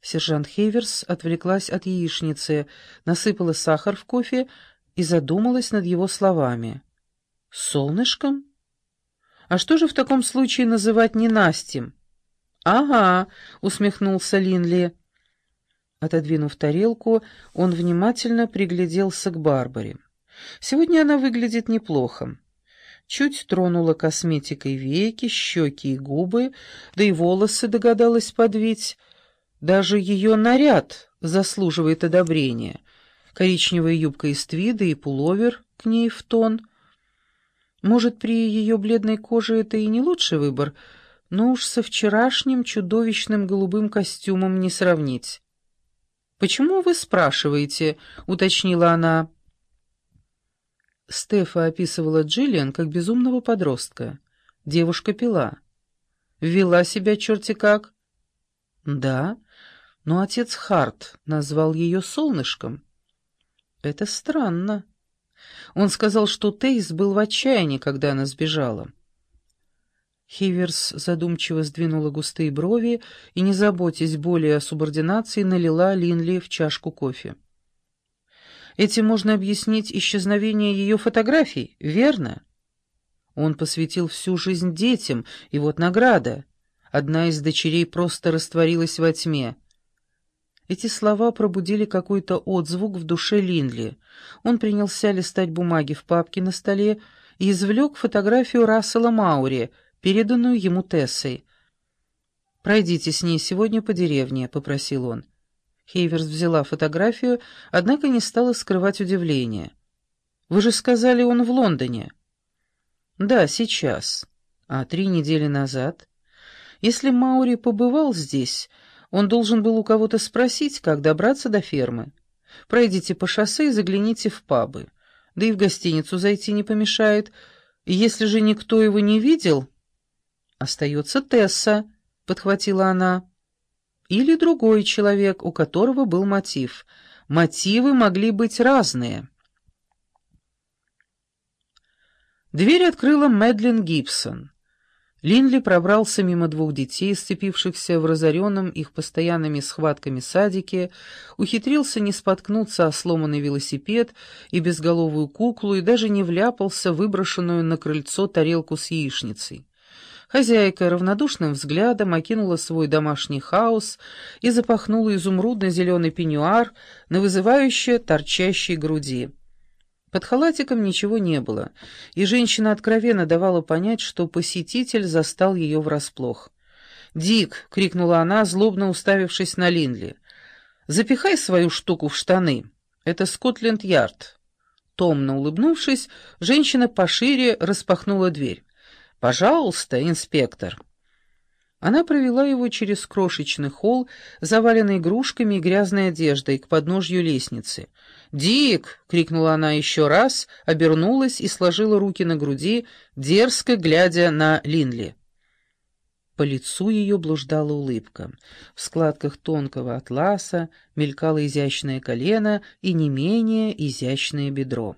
Сержант Хейверс отвлеклась от яичницы, насыпала сахар в кофе и задумалась над его словами. «Солнышком? А что же в таком случае называть ненастьем?» «Ага», — усмехнулся Линли. Отодвинув тарелку, он внимательно пригляделся к Барбаре. Сегодня она выглядит неплохо. Чуть тронула косметикой веки, щеки и губы, да и волосы догадалась подвить. Даже ее наряд заслуживает одобрения. Коричневая юбка из твида и пуловер к ней в тон. Может, при ее бледной коже это и не лучший выбор, но уж со вчерашним чудовищным голубым костюмом не сравнить. «Почему вы спрашиваете?» — уточнила она. Стефа описывала Джиллиан как безумного подростка. Девушка пила. Вела себя черти как. Да, но отец Харт назвал ее солнышком. Это странно. Он сказал, что Тейс был в отчаянии, когда она сбежала. Хиверс задумчиво сдвинула густые брови и, не заботясь более о субординации, налила Линли в чашку кофе. Этим можно объяснить исчезновение ее фотографий, верно? Он посвятил всю жизнь детям, и вот награда. Одна из дочерей просто растворилась во тьме. Эти слова пробудили какой-то отзвук в душе Линли. Он принялся листать бумаги в папке на столе и извлек фотографию Рассела Маури — переданную ему Тессой. «Пройдите с ней сегодня по деревне», — попросил он. Хейверс взяла фотографию, однако не стала скрывать удивление. «Вы же сказали, он в Лондоне». «Да, сейчас. А три недели назад? Если Маури побывал здесь, он должен был у кого-то спросить, как добраться до фермы. Пройдите по шоссе и загляните в пабы. Да и в гостиницу зайти не помешает. Если же никто его не видел, «Остается Тесса», — подхватила она. «Или другой человек, у которого был мотив. Мотивы могли быть разные». Дверь открыла Мэдлин Гибсон. Линли пробрался мимо двух детей, сцепившихся в разоренном их постоянными схватками садике, ухитрился не споткнуться о сломанный велосипед и безголовую куклу и даже не вляпался в выброшенную на крыльцо тарелку с яичницей. Хозяйка равнодушным взглядом окинула свой домашний хаос и запахнула изумрудно-зеленый пеньюар на вызывающее торчащей груди. Под халатиком ничего не было, и женщина откровенно давала понять, что посетитель застал ее врасплох. «Дик!» — крикнула она, злобно уставившись на Линли. «Запихай свою штуку в штаны. Это Скотленд-Ярд». Томно улыбнувшись, женщина пошире распахнула дверь. «Пожалуйста, инспектор». Она провела его через крошечный холл, заваленный игрушками и грязной одеждой, к подножью лестницы. «Дик!» — крикнула она еще раз, обернулась и сложила руки на груди, дерзко глядя на Линли. По лицу ее блуждала улыбка. В складках тонкого атласа мелькало изящное колено и не менее изящное бедро.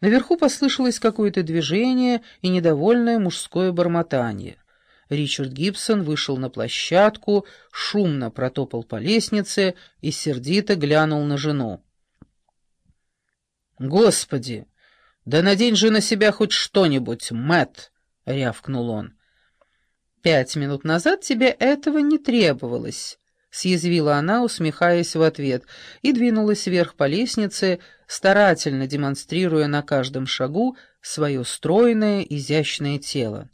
Наверху послышалось какое-то движение и недовольное мужское бормотание. Ричард Гибсон вышел на площадку, шумно протопал по лестнице и сердито глянул на жену. «Господи! Да надень же на себя хоть что-нибудь, Мэтт!» — рявкнул он. «Пять минут назад тебе этого не требовалось», съязвила она, усмехаясь в ответ, и двинулась вверх по лестнице, старательно демонстрируя на каждом шагу свое стройное, изящное тело.